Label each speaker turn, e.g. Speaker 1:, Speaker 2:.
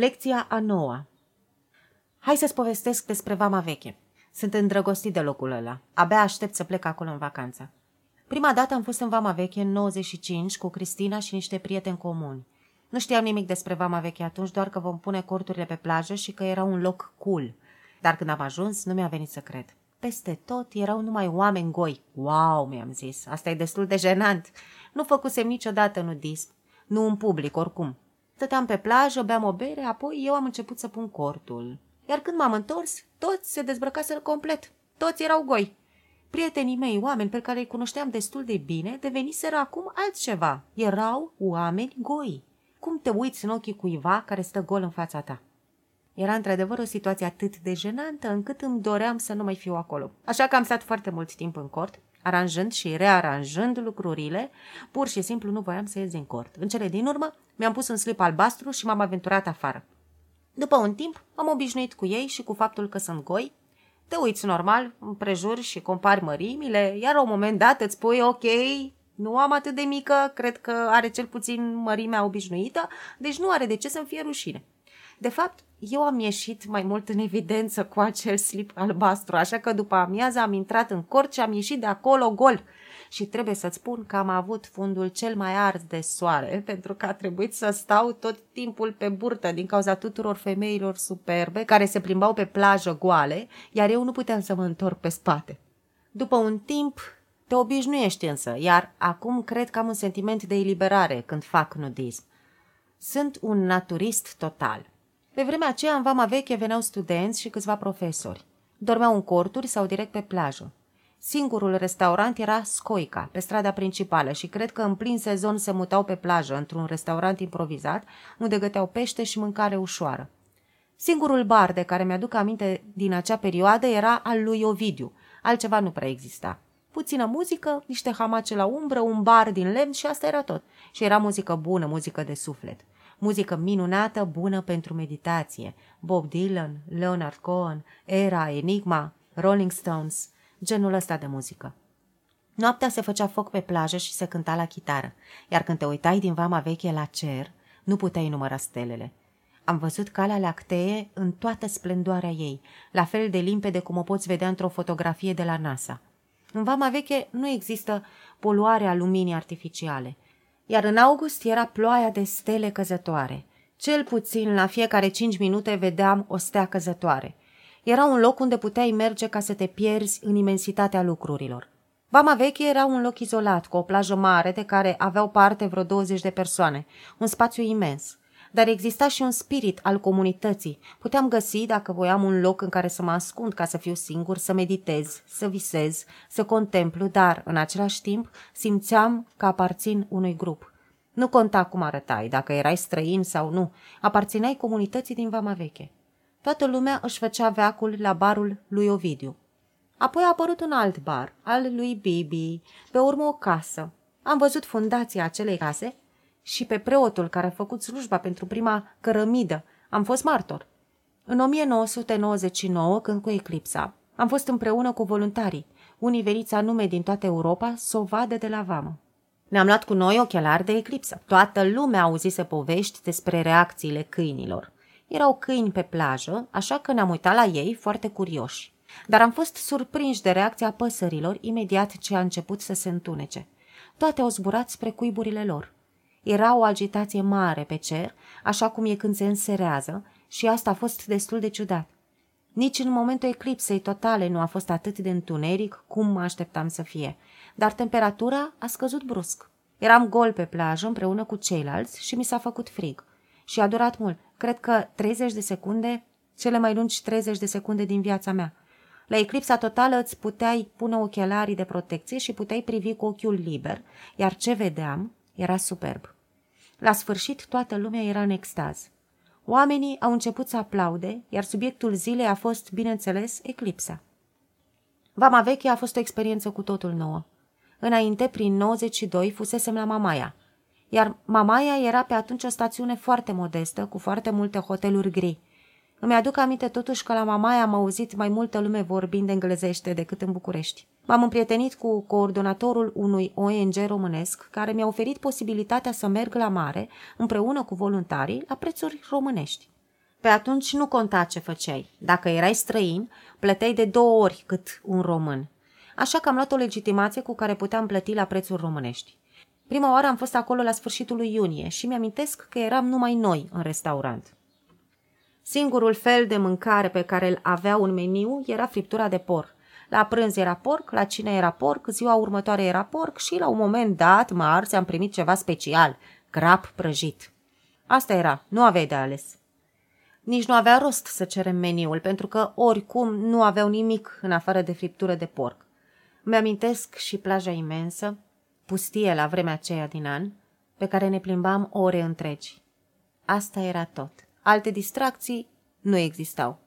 Speaker 1: Lecția a noua Hai să-ți povestesc despre Vama Veche. Sunt îndrăgostit de locul ăla. Abia aștept să plec acolo în vacanță. Prima dată am fost în Vama Veche în 95 cu Cristina și niște prieteni comuni. Nu știam nimic despre Vama Veche atunci, doar că vom pune corturile pe plajă și că era un loc cool. Dar când am ajuns, nu mi-a venit să cred. Peste tot erau numai oameni goi. Wow, mi-am zis, asta e destul de jenant. Nu făcusem niciodată nudism. Nu în public, oricum. Stăteam pe plajă, beam o bere, apoi eu am început să pun cortul. Iar când m-am întors, toți se dezbrăcaseră complet. Toți erau goi. Prietenii mei, oameni pe care îi cunoșteam destul de bine, deveniseră acum altceva. Erau oameni goi. Cum te uiți în ochii cuiva care stă gol în fața ta? Era într-adevăr o situație atât de jenantă încât îmi doream să nu mai fiu acolo. Așa că am stat foarte mult timp în cort, aranjând și rearanjând lucrurile, pur și simplu nu voiam să ies din cort. În cele din urmă, mi-am pus un slip albastru și m-am aventurat afară. După un timp, am obișnuit cu ei și cu faptul că sunt goi. Te uiți normal, împrejuri și compari mărimile, iar la un moment dat îți spui, ok, nu am atât de mică, cred că are cel puțin mărimea obișnuită, deci nu are de ce să-mi fie rușine. De fapt, eu am ieșit mai mult în evidență cu acel slip albastru, așa că după amiază am intrat în cort și am ieșit de acolo gol. Și trebuie să-ți spun că am avut fundul cel mai ars de soare, pentru că a trebuit să stau tot timpul pe burtă din cauza tuturor femeilor superbe care se plimbau pe plajă goale, iar eu nu puteam să mă întorc pe spate. După un timp, te obișnuiești însă, iar acum cred că am un sentiment de eliberare când fac nudism. Sunt un naturist total. Pe vremea aceea, în Vama Veche veneau studenți și câțiva profesori. Dormeau în corturi sau direct pe plajă. Singurul restaurant era Scoica, pe strada principală și cred că în plin sezon se mutau pe plajă, într-un restaurant improvizat, unde găteau pește și mâncare ușoară. Singurul bar de care mi-aduc aminte din acea perioadă era al lui Ovidiu, altceva nu prea exista. Puțină muzică, niște hamace la umbră, un bar din lemn și asta era tot. Și era muzică bună, muzică de suflet muzică minunată, bună pentru meditație. Bob Dylan, Leonard Cohen, Era, Enigma, Rolling Stones, genul ăsta de muzică. Noaptea se făcea foc pe plajă și se cânta la chitară, iar când te uitai din vama veche la cer, nu puteai număra stelele. Am văzut calea lactee în toată splendoarea ei, la fel de limpede cum o poți vedea într-o fotografie de la NASA. În vama veche nu există poluarea luminii artificiale – iar în august era ploaia de stele căzătoare. Cel puțin la fiecare cinci minute vedeam o stea căzătoare. Era un loc unde puteai merge ca să te pierzi în imensitatea lucrurilor. Vama Veche era un loc izolat, cu o plajă mare de care aveau parte vreo 20 de persoane, un spațiu imens dar exista și un spirit al comunității. Puteam găsi, dacă voiam, un loc în care să mă ascund ca să fiu singur, să meditez, să visez, să contemplu, dar, în același timp, simțeam că aparțin unui grup. Nu conta cum arătai, dacă erai străin sau nu, aparțineai comunității din Vama Veche. Toată lumea își făcea veacul la barul lui Ovidiu. Apoi a apărut un alt bar, al lui Bibi, pe urmă o casă. Am văzut fundația acelei case și pe preotul care a făcut slujba pentru prima cărămidă. Am fost martor. În 1999, când cu eclipsa, am fost împreună cu voluntarii, unii veniți anume din toată Europa, să o vadă de la vamă. Ne-am luat cu noi ochelari de eclipsă. Toată lumea auzise povești despre reacțiile câinilor. Erau câini pe plajă, așa că ne-am uitat la ei foarte curioși. Dar am fost surprinși de reacția păsărilor imediat ce a început să se întunece. Toate au zburat spre cuiburile lor. Era o agitație mare pe cer, așa cum e când se înserează, și asta a fost destul de ciudat. Nici în momentul eclipsei totale nu a fost atât de întuneric cum mă așteptam să fie, dar temperatura a scăzut brusc. Eram gol pe plajă împreună cu ceilalți și mi s-a făcut frig. Și a durat mult, cred că 30 de secunde, cele mai lungi 30 de secunde din viața mea. La eclipsa totală îți puteai pune ochelarii de protecție și puteai privi cu ochiul liber, iar ce vedeam era superb. La sfârșit, toată lumea era în extaz. Oamenii au început să aplaude, iar subiectul zilei a fost, bineînțeles, eclipsa. Vama veche a fost o experiență cu totul nouă. Înainte, prin 92, fusesem la Mamaia, iar Mamaia era pe atunci o stațiune foarte modestă, cu foarte multe hoteluri gri. Îmi aduc aminte totuși că la Mamaia am auzit mai multă lume vorbind englezește decât în București. M-am împrietenit cu coordonatorul unui ONG românesc care mi-a oferit posibilitatea să merg la mare împreună cu voluntarii la prețuri românești. Pe atunci nu conta ce făceai. Dacă erai străin, plăteai de două ori cât un român. Așa că am luat o legitimație cu care puteam plăti la prețuri românești. Prima oară am fost acolo la sfârșitul lui iunie și mi-amintesc că eram numai noi în restaurant. Singurul fel de mâncare pe care îl avea un meniu era friptura de porc. La prânz era porc, la cine era porc, ziua următoare era porc și la un moment dat, marți, am primit ceva special, crap prăjit. Asta era, nu aveai de ales. Nici nu avea rost să cerem meniul, pentru că oricum nu aveau nimic în afară de friptură de porc. Îmi amintesc și plaja imensă, pustie la vremea aceea din an, pe care ne plimbam ore întregi. Asta era tot. Alte distracții nu existau.